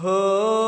和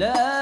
love.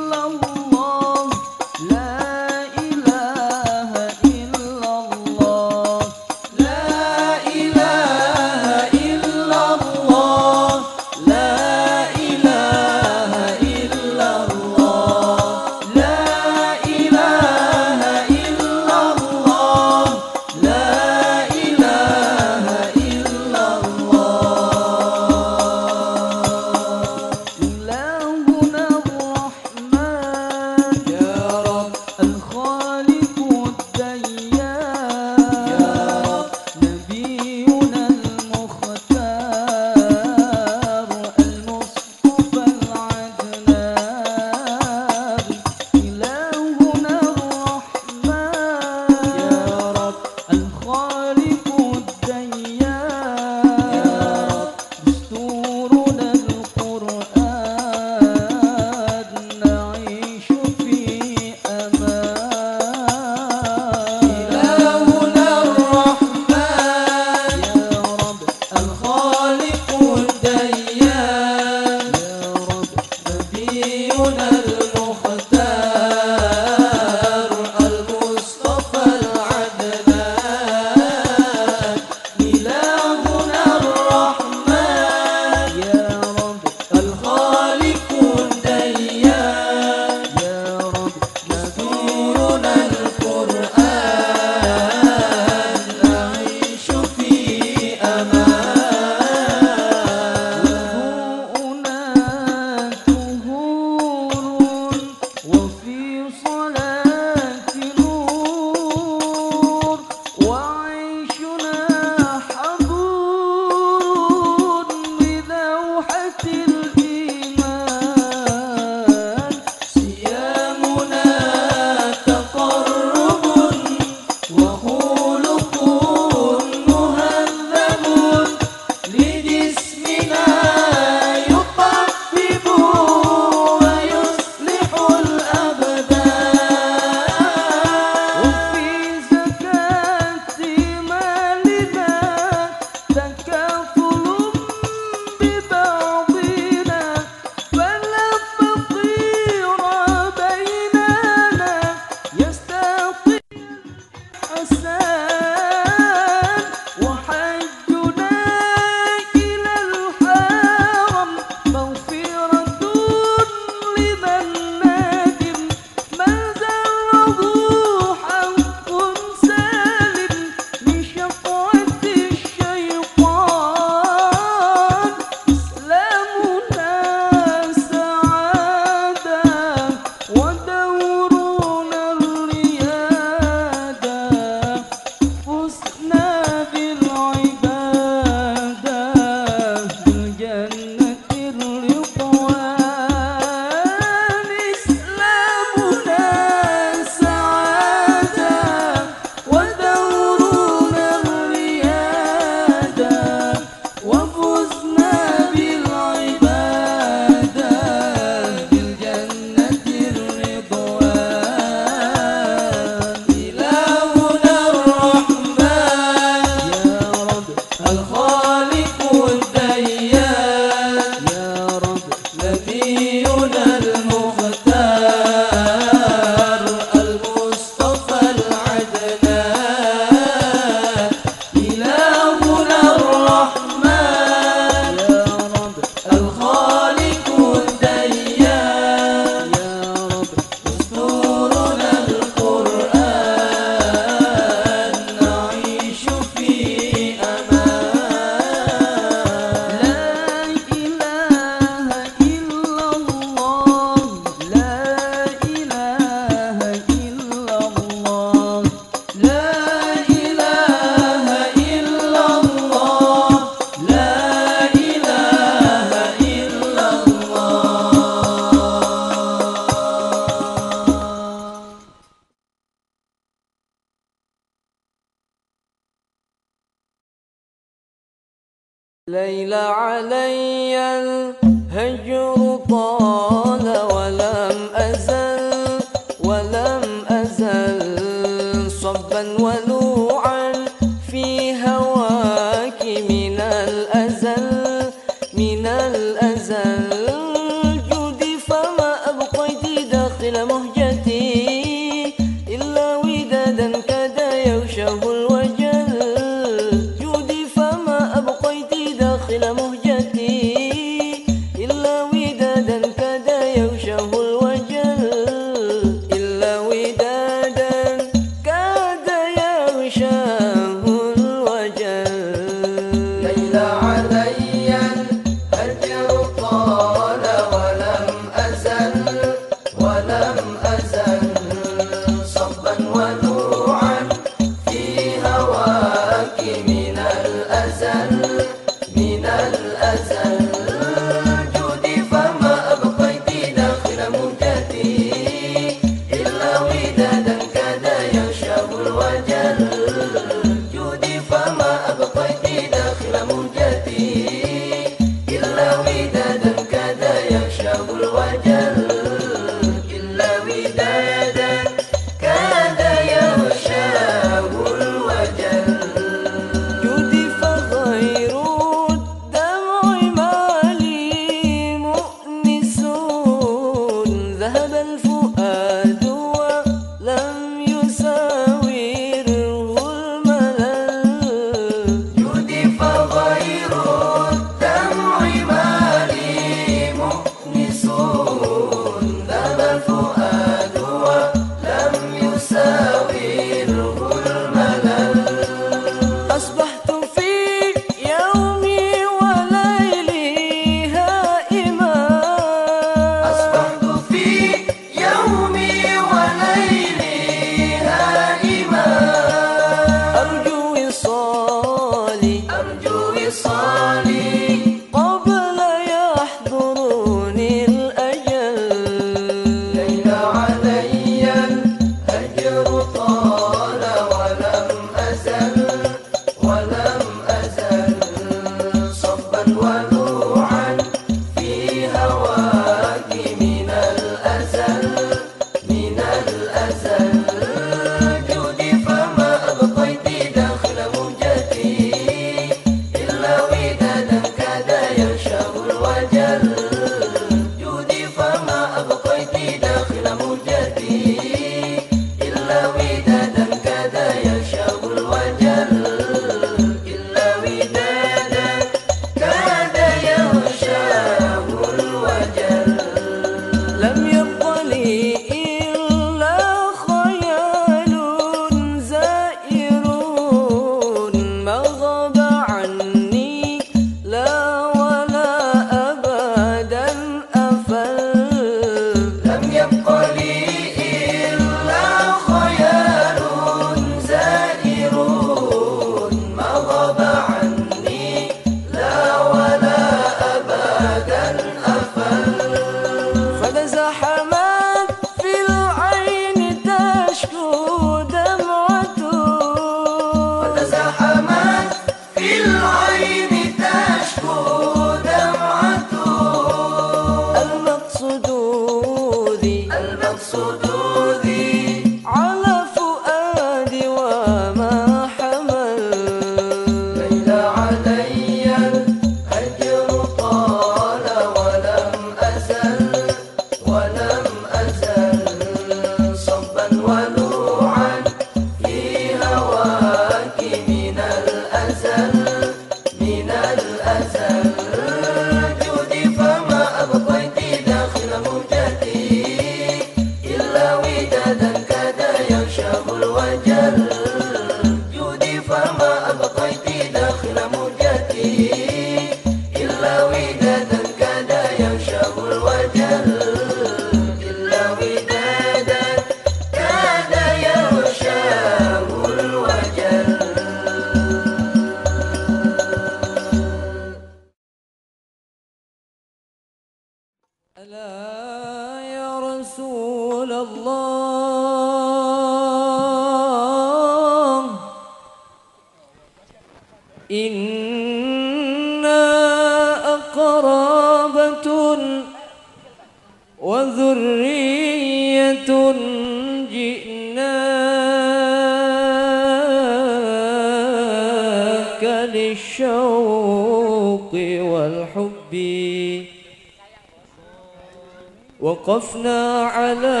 وقفنا على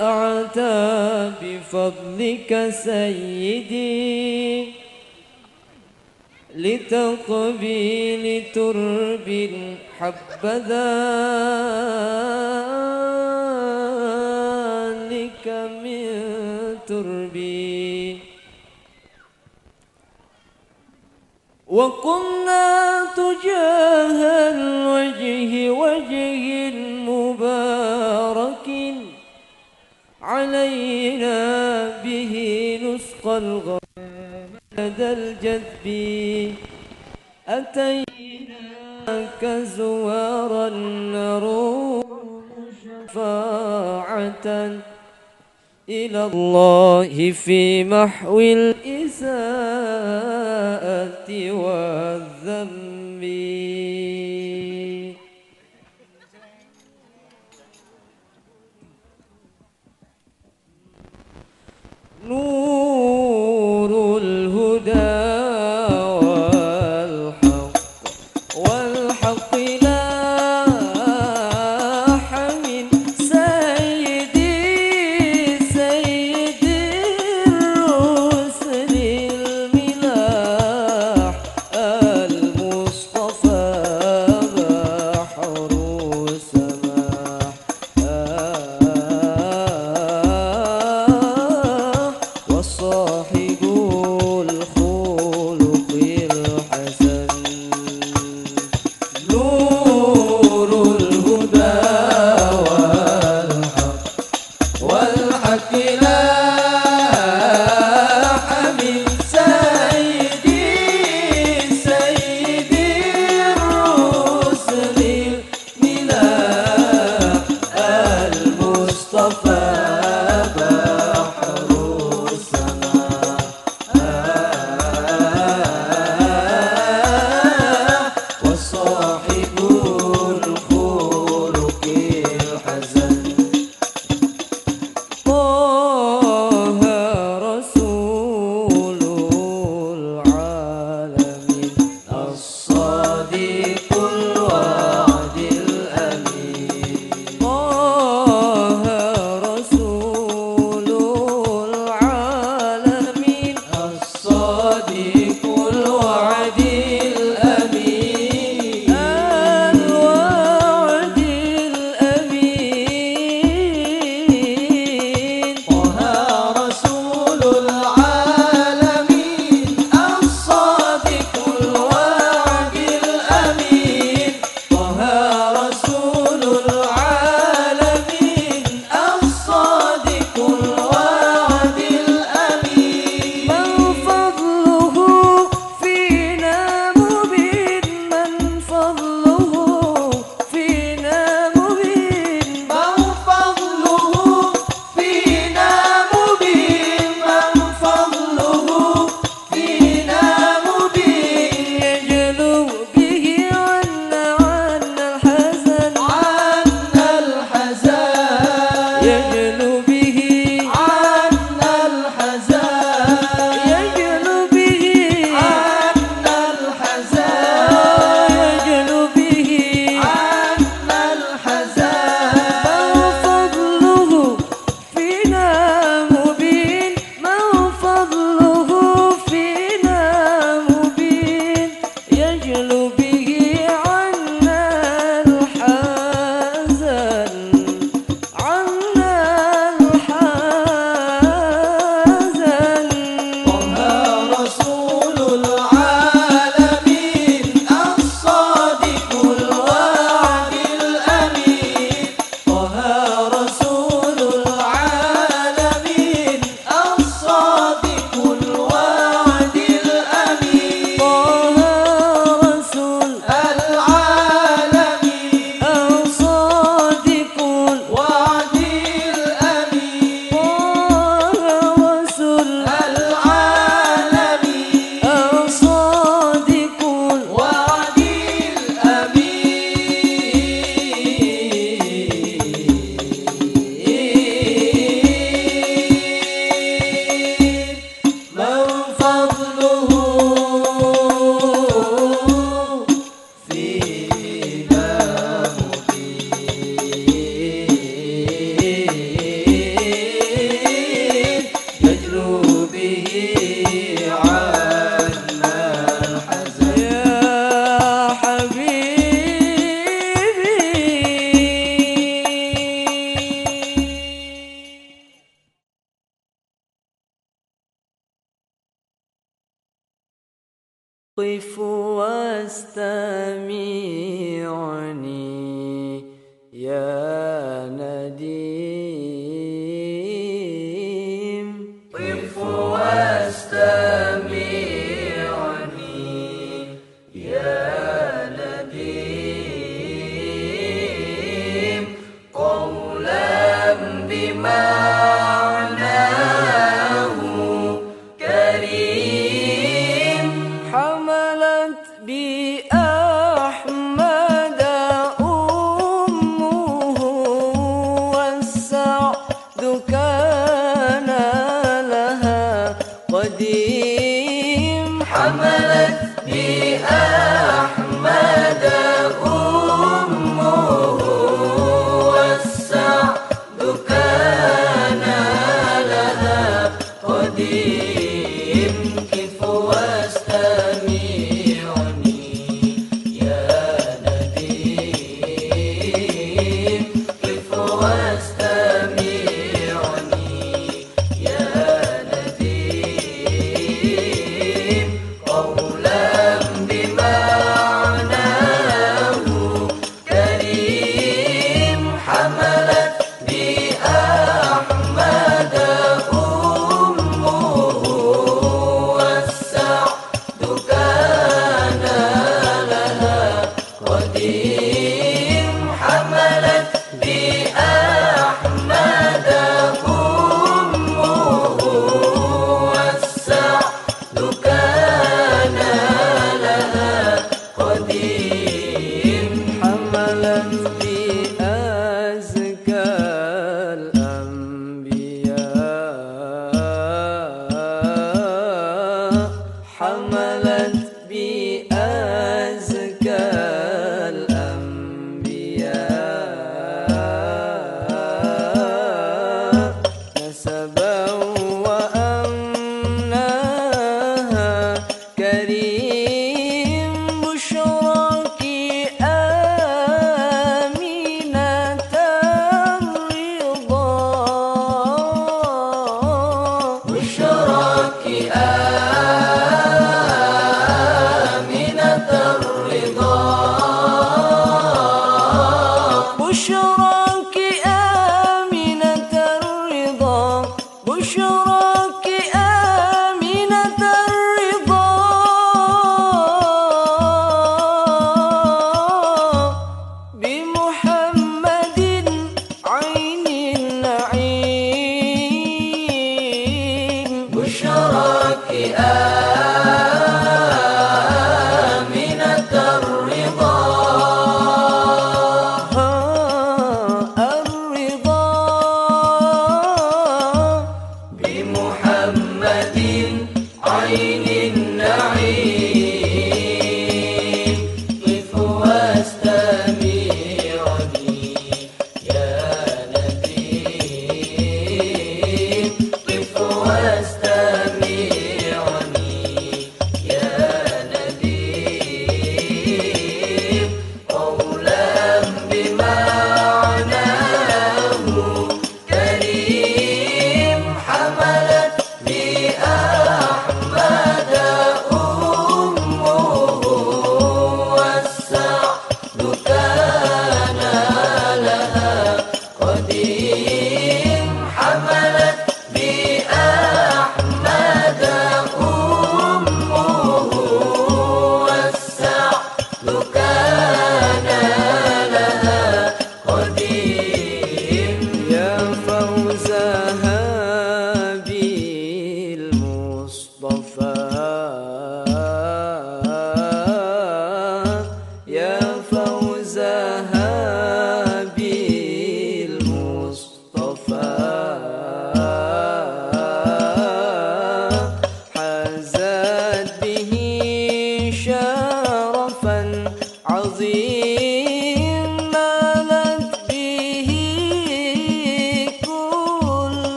أعتاب فضلك سيدي. لتقبيل ترب حبذا لك من تربي. وقمنا تجاه الوجه وجه علينا به نسقى الغرام لدى الجذب. أتيناك زوارا نروم شفاعة إلى الله في محو الإساءة والذنب. نور قف واستمعني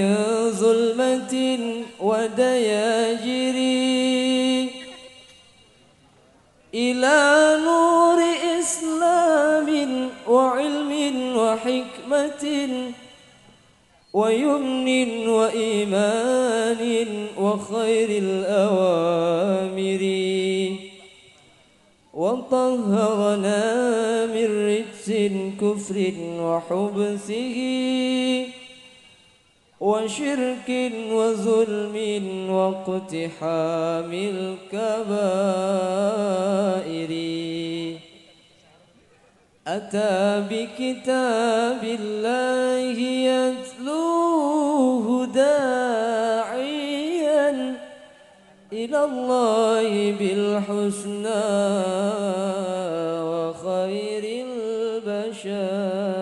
من ظلمة ودياجر. إلى نور إسلام وعلم وحكمة ويمن وإيمان وخير الأوامر. وطهرنا من رجس كفر وحبسه. وشرك وظلم واقتحام الكبائر. أتى بكتاب الله يتلوه داعيا إلى الله بالحسنى وخير البشائر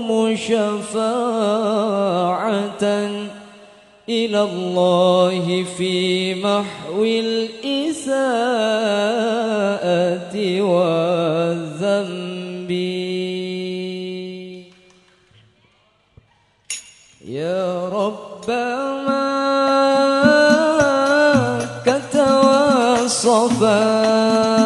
لهم شفاعة إلى الله في محو الإساءة والذنب. يا ربنا صفات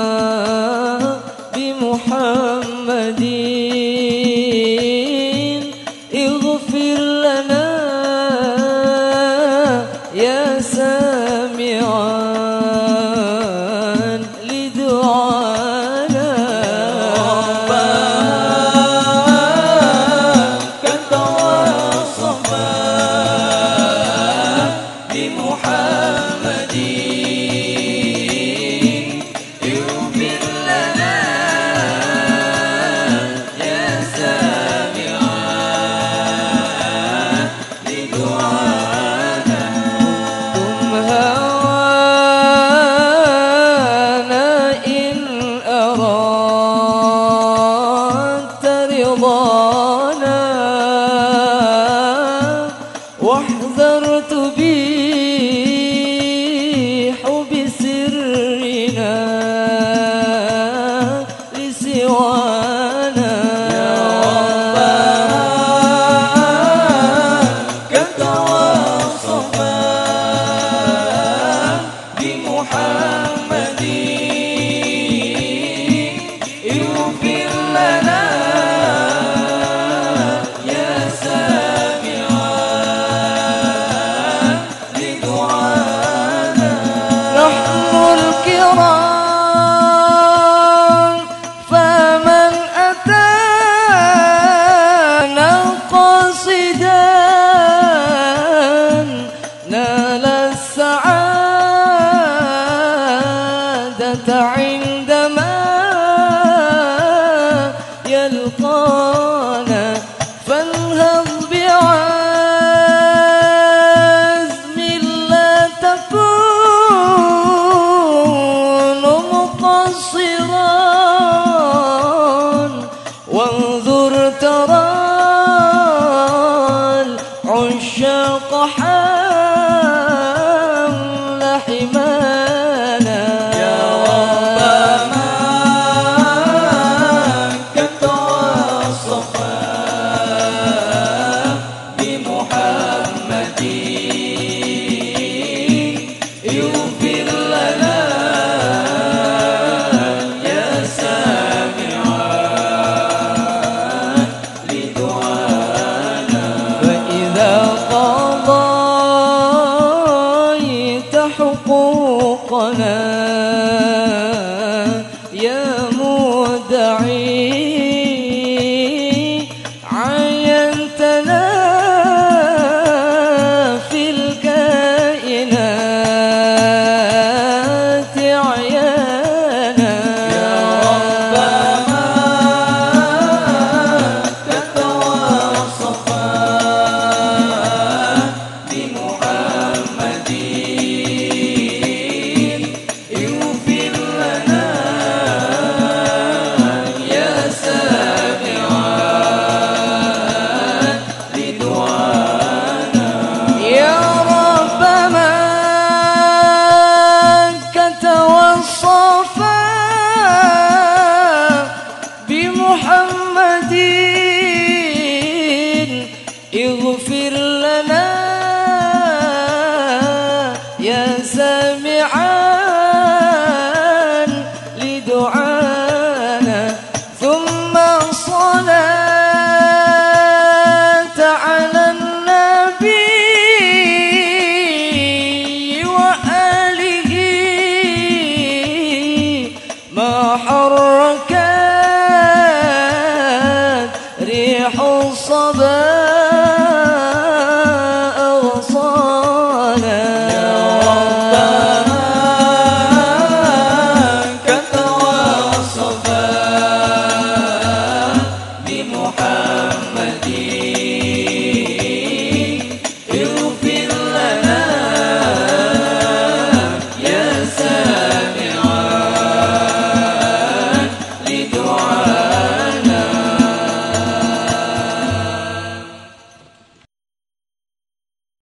العشاق حال